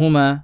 هما